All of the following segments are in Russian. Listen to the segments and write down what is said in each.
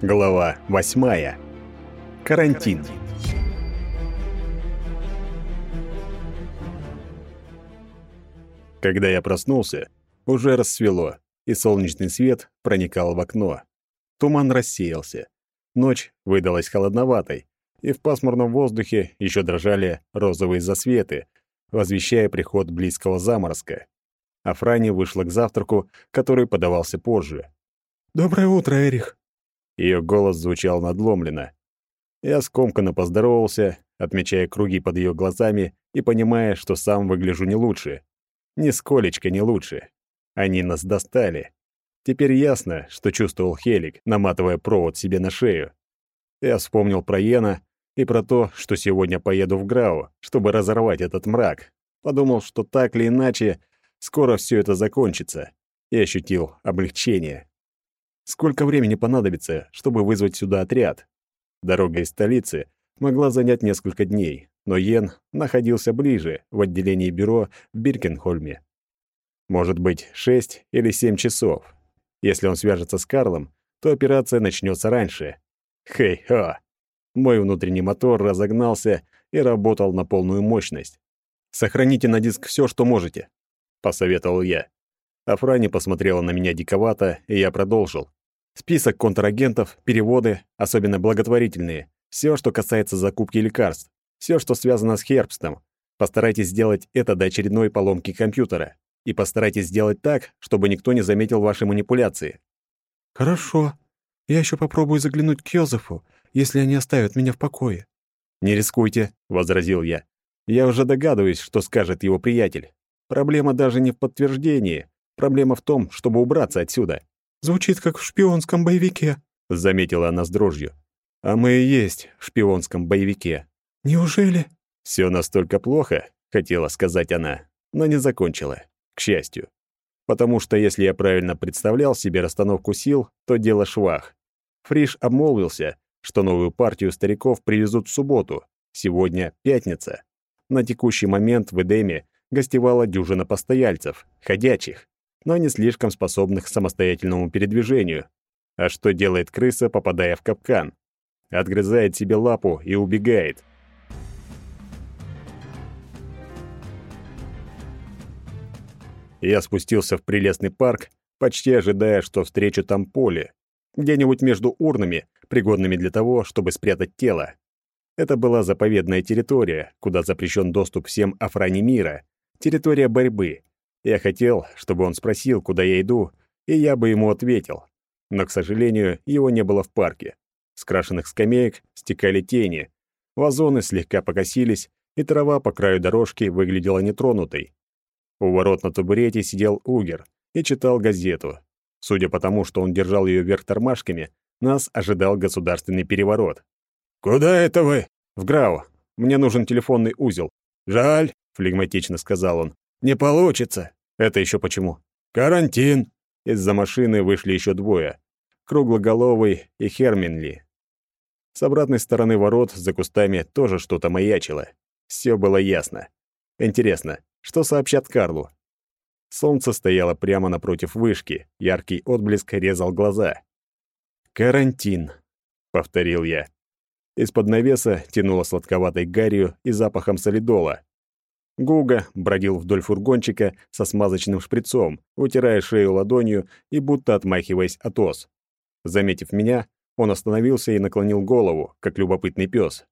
Глава восьмая. Карантин. Когда я проснулся, уже рассвело, и солнечный свет проникал в окно. Туман рассеялся. Ночь выдалась холодноватой, и в пасмурном воздухе еще дрожали розовые засветы, возвещая приход близкого заморозка. А Франи вышла к завтраку, который подавался позже. «Доброе утро, Эрих!» Ее голос звучал надломленно. Я скомканно поздоровался, отмечая круги под ее глазами и понимая, что сам выгляжу не лучше. Нисколечко не лучше. Они нас достали. Теперь ясно, что чувствовал Хелик, наматывая провод себе на шею. Я вспомнил про Йена и про то, что сегодня поеду в Грау, чтобы разорвать этот мрак. Подумал, что так или иначе скоро все это закончится, и ощутил облегчение. Сколько времени понадобится, чтобы вызвать сюда отряд? Дорога из столицы могла занять несколько дней, но Йен находился ближе, в отделении бюро в Биркенхольме. Может быть, шесть или семь часов. Если он свяжется с Карлом, то операция начнется раньше. Хей-хо! Мой внутренний мотор разогнался и работал на полную мощность. «Сохраните на диск все, что можете», — посоветовал я. Афрани посмотрела на меня диковато, и я продолжил. Список контрагентов, переводы, особенно благотворительные, все, что касается закупки лекарств, все, что связано с Хербстом. Постарайтесь сделать это до очередной поломки компьютера. И постарайтесь сделать так, чтобы никто не заметил ваши манипуляции. Хорошо. Я еще попробую заглянуть к Йозефу, если они оставят меня в покое. Не рискуйте, возразил я. Я уже догадываюсь, что скажет его приятель. Проблема даже не в подтверждении. Проблема в том, чтобы убраться отсюда. Звучит как в шпионском боевике, заметила она с дрожью. А мы и есть в шпионском боевике. Неужели? Все настолько плохо, хотела сказать она, но не закончила к счастью. Потому что если я правильно представлял себе расстановку сил, то дело швах. Фриш обмолвился, что новую партию стариков привезут в субботу. Сегодня пятница. На текущий момент в Эдеме гостевала дюжина постояльцев, ходячих, но не слишком способных к самостоятельному передвижению. А что делает крыса, попадая в капкан? Отгрызает себе лапу и убегает. Я спустился в прелестный парк, почти ожидая, что встречу там поле, где-нибудь между урнами, пригодными для того, чтобы спрятать тело. Это была заповедная территория, куда запрещен доступ всем Афрани мира, территория борьбы. Я хотел, чтобы он спросил, куда я иду, и я бы ему ответил. Но, к сожалению, его не было в парке. С крашенных скамеек стекали тени, вазоны слегка покосились, и трава по краю дорожки выглядела нетронутой. У ворот на табурете сидел Угер и читал газету. Судя по тому, что он держал ее вверх тормашками, нас ожидал государственный переворот. «Куда это вы?» «В Грау. Мне нужен телефонный узел». «Жаль», — флегматично сказал он. «Не получится». «Это еще почему?» «Карантин». Из-за машины вышли еще двое. Круглоголовый и Херминли. С обратной стороны ворот за кустами тоже что-то маячило. Все было ясно. Интересно, что сообщат Карлу? Солнце стояло прямо напротив вышки, яркий отблеск резал глаза. «Карантин», — повторил я. Из-под навеса тянуло сладковатой гарью и запахом солидола. Гуга бродил вдоль фургончика со смазочным шприцом, утирая шею ладонью и будто отмахиваясь от ос. Заметив меня, он остановился и наклонил голову, как любопытный пес.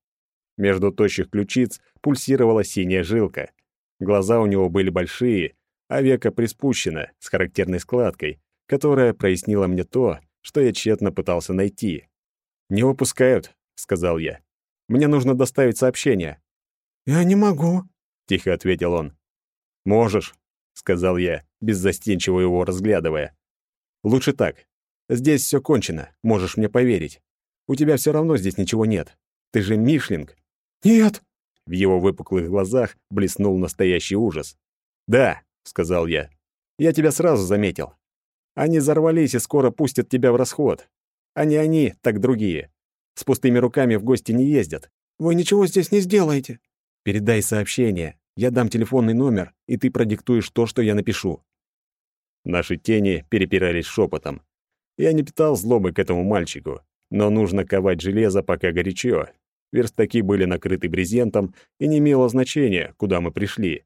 Между тощих ключиц пульсировала синяя жилка. Глаза у него были большие, а века приспущено, с характерной складкой, которая прояснила мне то, что я тщетно пытался найти. «Не выпускают», — сказал я. «Мне нужно доставить сообщение». «Я не могу», — тихо ответил он. «Можешь», — сказал я, беззастенчиво его разглядывая. «Лучше так. Здесь все кончено, можешь мне поверить. У тебя все равно здесь ничего нет. Ты же Мишлинг». «Нет!» В его выпуклых глазах блеснул настоящий ужас. «Да», — сказал я, — «я тебя сразу заметил. Они взорвались и скоро пустят тебя в расход. А не они, так другие. С пустыми руками в гости не ездят. Вы ничего здесь не сделаете. Передай сообщение. Я дам телефонный номер, и ты продиктуешь то, что я напишу». Наши тени перепирались шепотом. Я не питал злобы к этому мальчику. Но нужно ковать железо, пока горячо. Верстаки были накрыты брезентом, и не имело значения, куда мы пришли.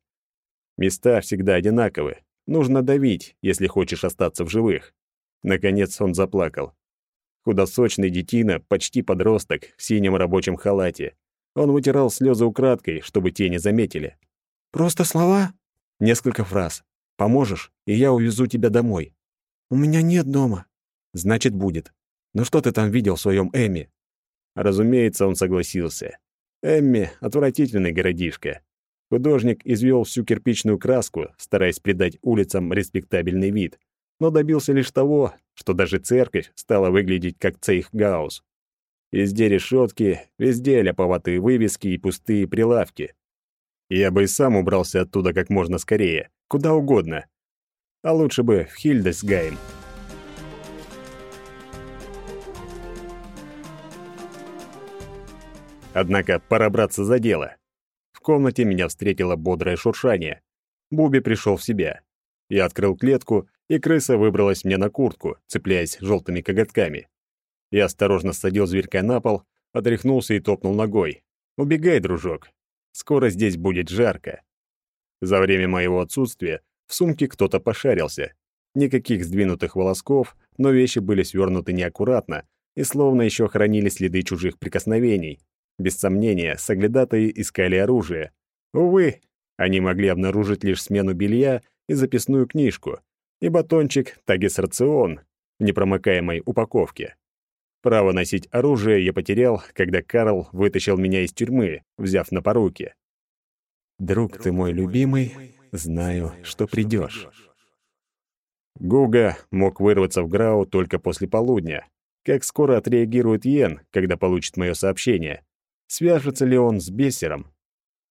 Места всегда одинаковы. Нужно давить, если хочешь остаться в живых. Наконец он заплакал. Худосочный детина, почти подросток, в синем рабочем халате. Он вытирал слезы украдкой, чтобы те не заметили. «Просто слова?» Несколько фраз. «Поможешь, и я увезу тебя домой». «У меня нет дома». «Значит, будет. Ну что ты там видел в своем Эмми?» Разумеется, он согласился. Эмми — отвратительный городишко. Художник извел всю кирпичную краску, стараясь придать улицам респектабельный вид, но добился лишь того, что даже церковь стала выглядеть как цейхгаус. Везде решетки, везде ляповатые вывески и пустые прилавки. Я бы и сам убрался оттуда как можно скорее, куда угодно. А лучше бы в Хильдесгайм. Однако пора браться за дело. В комнате меня встретило бодрое шуршание. Буби пришел в себя. Я открыл клетку, и крыса выбралась мне на куртку, цепляясь желтыми коготками. Я осторожно садил зверька на пол, отряхнулся и топнул ногой. «Убегай, дружок. Скоро здесь будет жарко». За время моего отсутствия в сумке кто-то пошарился. Никаких сдвинутых волосков, но вещи были свернуты неаккуратно и словно еще хранили следы чужих прикосновений. Без сомнения, соглядатые искали оружие. Увы, они могли обнаружить лишь смену белья и записную книжку, и батончик Тагис-рацион в непромокаемой упаковке. Право носить оружие я потерял, когда Карл вытащил меня из тюрьмы, взяв на поруки. «Друг ты мой любимый, знаю, что придешь». Гуга мог вырваться в Грау только после полудня. Как скоро отреагирует Йен, когда получит мое сообщение? Свяжется ли он с Бессером?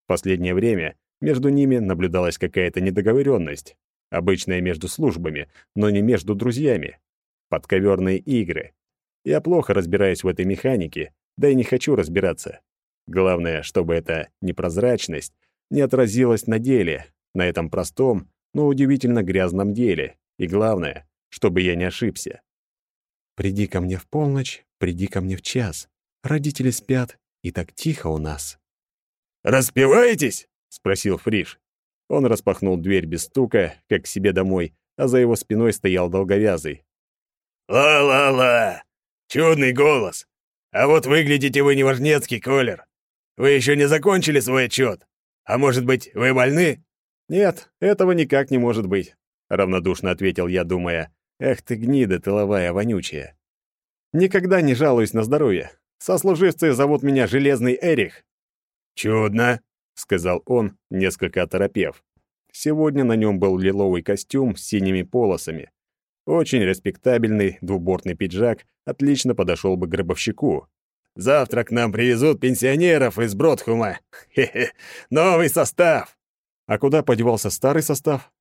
В последнее время между ними наблюдалась какая-то недоговоренность, обычная между службами, но не между друзьями. Подковерные игры, я плохо разбираюсь в этой механике, да и не хочу разбираться. Главное, чтобы эта непрозрачность не отразилась на деле, на этом простом, но удивительно грязном деле. И главное, чтобы я не ошибся. «Приди ко мне в полночь, приди ко мне в час. Родители спят, и так тихо у нас». «Распеваетесь?» — спросил Фриш. Он распахнул дверь без стука, как к себе домой, а за его спиной стоял долговязый. «Ла-ла-ла! Чудный голос. А вот выглядите вы неважнецкий, Колер. Вы еще не закончили свой отчет. А может быть, вы больны? Нет, этого никак не может быть, равнодушно ответил я, думая: эх ты гнида тыловая вонючая. Никогда не жалуюсь на здоровье. Сослуживцы зовут меня Железный Эрих. Чудно, сказал он, несколько оторопев. Сегодня на нем был лиловый костюм с синими полосами. Очень респектабельный двубортный пиджак отлично подошел бы гробовщику. «Завтра к нам привезут пенсионеров из Бродхума. Хе-хе, новый состав!» «А куда подевался старый состав?»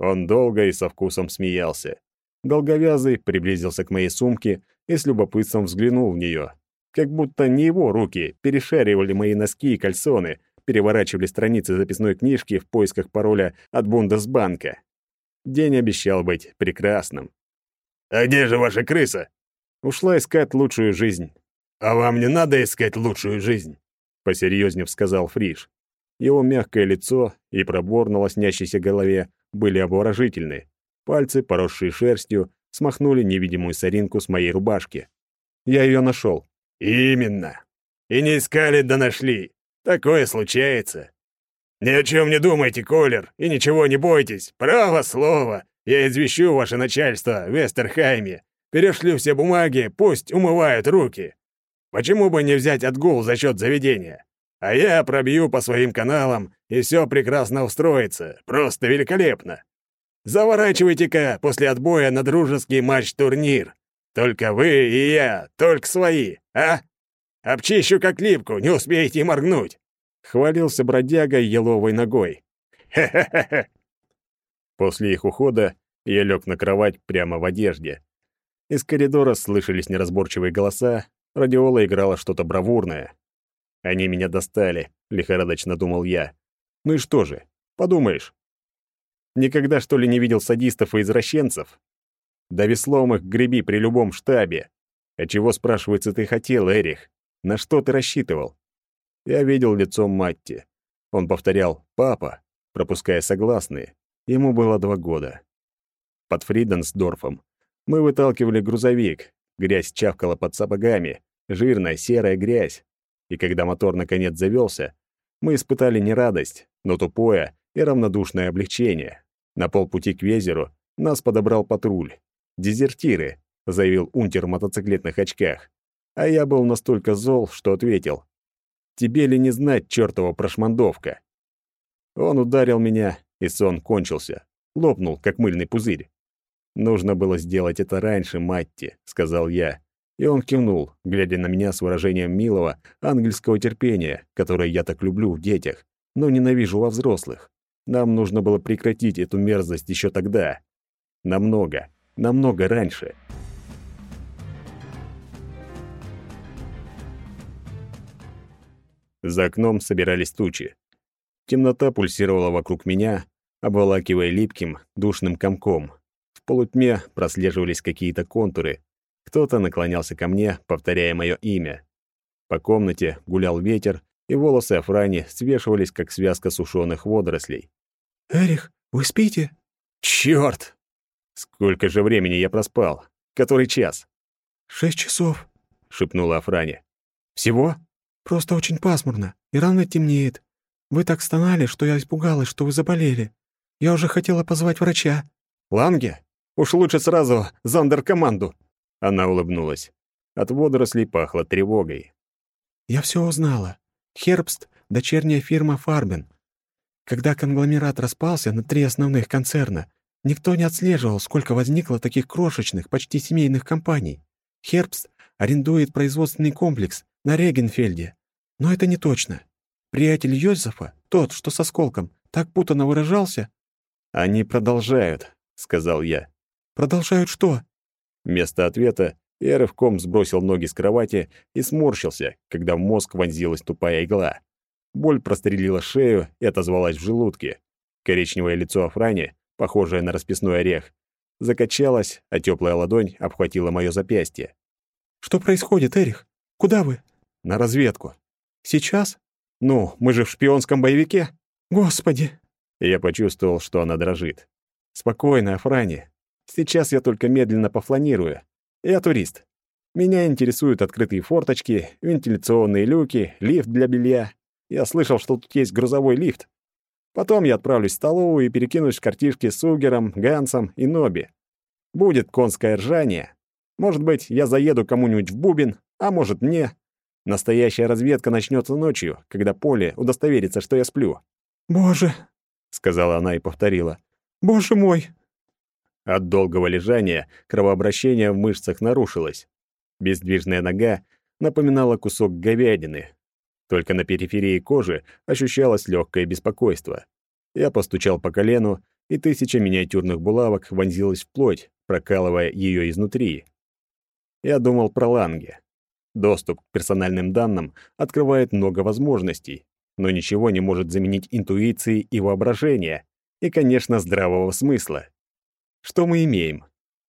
Он долго и со вкусом смеялся. Долговязый приблизился к моей сумке и с любопытством взглянул в нее. Как будто не его руки перешаривали мои носки и кальсоны, переворачивали страницы записной книжки в поисках пароля от Бундесбанка. День обещал быть прекрасным. «А где же ваша крыса?» «Ушла искать лучшую жизнь». «А вам не надо искать лучшую жизнь?» Посерьезнее сказал Фриш. Его мягкое лицо и пробор на лоснящейся голове были обворожительны. Пальцы, поросшие шерстью, смахнули невидимую соринку с моей рубашки. Я ее нашел. «Именно. И не искали, да нашли. Такое случается. «Ни о чем не думайте, Колер, и ничего не бойтесь. Право слово. Я извещу ваше начальство в Вестерхайме. Перешлю все бумаги, пусть умывают руки. Почему бы не взять отгул за счет заведения? А я пробью по своим каналам, и все прекрасно устроится. Просто великолепно. Заворачивайте-ка после отбоя на дружеский матч-турнир. Только вы и я, только свои, а? Обчищу как липку, не успеете моргнуть. Хвалился бродяга еловой ногой. Хе-хе-хе. После их ухода я лег на кровать прямо в одежде. Из коридора слышались неразборчивые голоса, радиола играла что-то бравурное. Они меня достали, лихорадочно думал я. Ну и что же? Подумаешь. Никогда, что ли, не видел садистов и извращенцев? Да веслом их греби при любом штабе. А чего, спрашивается, ты хотел, Эрих? На что ты рассчитывал? Я видел лицо Матти. Он повторял «папа», пропуская согласные. Ему было два года. Под Фриденсдорфом мы выталкивали грузовик. Грязь чавкала под сапогами, жирная серая грязь. И когда мотор наконец завелся, мы испытали не радость, но тупое и равнодушное облегчение. На полпути к Везеру нас подобрал патруль. «Дезертиры», — заявил унтер в мотоциклетных очках. А я был настолько зол, что ответил. «Тебе ли не знать, чертова прошмандовка?» Он ударил меня, и сон кончился. Лопнул, как мыльный пузырь. «Нужно было сделать это раньше, Матти», — сказал я. И он кивнул, глядя на меня с выражением милого, ангельского терпения, которое я так люблю в детях, но ненавижу во взрослых. Нам нужно было прекратить эту мерзость еще тогда. Намного, намного раньше. За окном собирались тучи. Темнота пульсировала вокруг меня, обволакивая липким, душным комком. В полутьме прослеживались какие-то контуры. Кто-то наклонялся ко мне, повторяя мое имя. По комнате гулял ветер, и волосы Афрани свешивались, как связка сушеных водорослей. «Эрих, вы спите?» «Чёрт! Сколько же времени я проспал? Который час?» «Шесть часов», — шепнула Афрани. «Всего?» «Просто очень пасмурно, и рано темнеет. Вы так стонали, что я испугалась, что вы заболели. Я уже хотела позвать врача». «Ланге? Уж лучше сразу зондеркоманду!» Она улыбнулась. От водорослей пахло тревогой. «Я все узнала. Хербст — дочерняя фирма Фарбен. Когда конгломерат распался на три основных концерна, никто не отслеживал, сколько возникло таких крошечных, почти семейных компаний. Хербст арендует производственный комплекс на Регенфельде. Но это не точно. Приятель Йозефа, тот, что со сколком, так путано выражался. «Они продолжают», — сказал я. «Продолжают что?» Вместо ответа я рывком сбросил ноги с кровати и сморщился, когда в мозг вонзилась тупая игла. Боль прострелила шею и отозвалась в желудке. Коричневое лицо Афрани, похожее на расписной орех, закачалось, а теплая ладонь обхватила мое запястье. «Что происходит, Эрих? Куда вы?» «На разведку». «Сейчас?» «Ну, мы же в шпионском боевике». «Господи!» Я почувствовал, что она дрожит. «Спокойно, Афрани. Сейчас я только медленно пофланирую. Я турист. Меня интересуют открытые форточки, вентиляционные люки, лифт для белья. Я слышал, что тут есть грузовой лифт. Потом я отправлюсь в столовую и перекинусь в картишки с Угером, Гансом и Ноби. Будет конское ржание. Может быть, я заеду кому-нибудь в Бубен, а может, мне. Настоящая разведка начнется ночью, когда Поле удостоверится, что я сплю. «Боже!» — сказала она и повторила. «Боже мой!» От долгого лежания кровообращение в мышцах нарушилось. Бездвижная нога напоминала кусок говядины. Только на периферии кожи ощущалось легкое беспокойство. Я постучал по колену, и тысяча миниатюрных булавок вонзилась в плоть, прокалывая ее изнутри. Я думал про Ланге. Доступ к персональным данным открывает много возможностей, но ничего не может заменить интуиции и воображения, и, конечно, здравого смысла. Что мы имеем?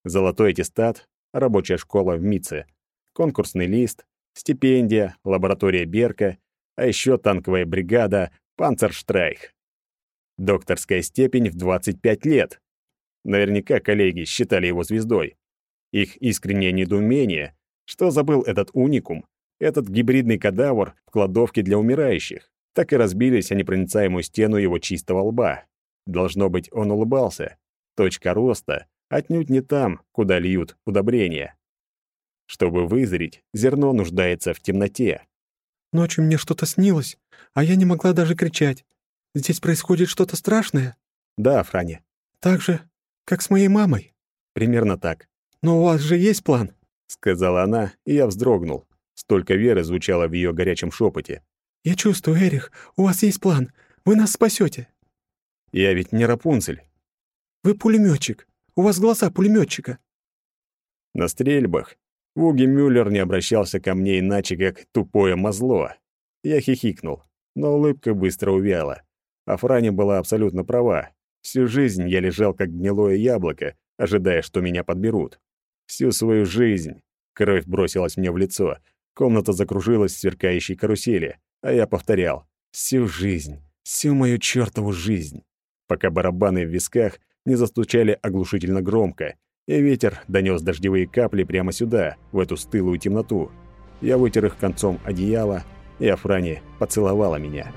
Золотой аттестат, рабочая школа в МИЦе, конкурсный лист, стипендия, лаборатория Берка, а еще танковая бригада «Панцерштрайх». Докторская степень в 25 лет. Наверняка коллеги считали его звездой. Их искреннее недоумение, что забыл этот уникум, этот гибридный кадавр в кладовке для умирающих, так и разбились о непроницаемую стену его чистого лба. Должно быть, он улыбался. Точка роста отнюдь не там, куда льют удобрения. Чтобы вызреть, зерно нуждается в темноте. «Ночью мне что-то снилось, а я не могла даже кричать. Здесь происходит что-то страшное?» «Да, Франя». «Так же, как с моей мамой?» «Примерно так». «Но у вас же есть план?» — сказала она, и я вздрогнул. Столько веры звучало в ее горячем шепоте. «Я чувствую, Эрих, у вас есть план. Вы нас спасете. «Я ведь не Рапунцель». «Вы пулеметчик. У вас глаза пулеметчика. На стрельбах Вуги Мюллер не обращался ко мне иначе, как тупое мозло. Я хихикнул, но улыбка быстро увяла. А Франя была абсолютно права. Всю жизнь я лежал как гнилое яблоко, ожидая, что меня подберут. Всю свою жизнь. Кровь бросилась мне в лицо. Комната закружилась в сверкающей карусели, а я повторял «Всю жизнь, всю мою чертову жизнь», пока барабаны в висках не застучали оглушительно громко, и ветер донес дождевые капли прямо сюда, в эту стылую темноту. Я вытер их концом одеяла, и Афрани поцеловала меня.